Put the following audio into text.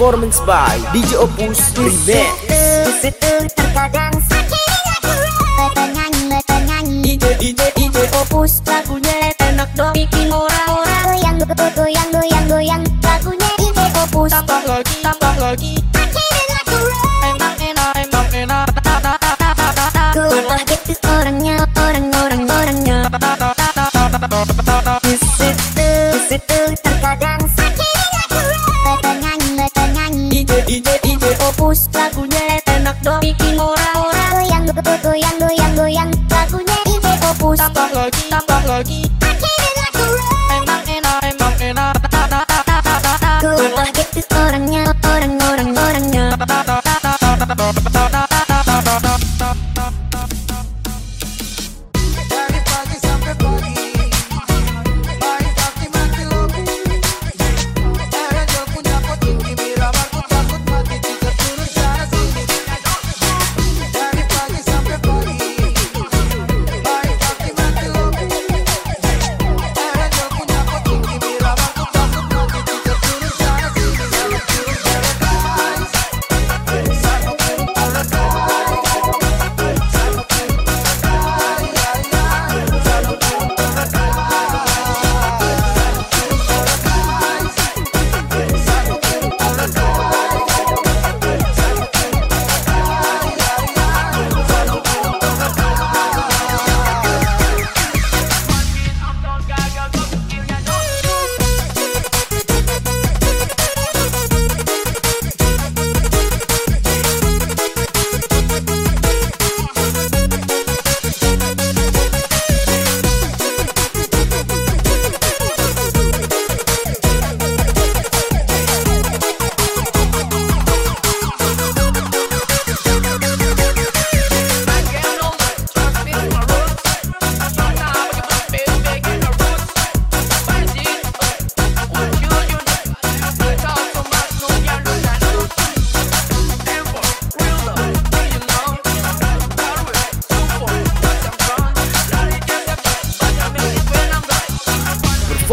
performance by DJ Opus Remix Terkadang DJ goyang goyang goyang goyang lagunya DJ Opus tambah lagi tambah lagi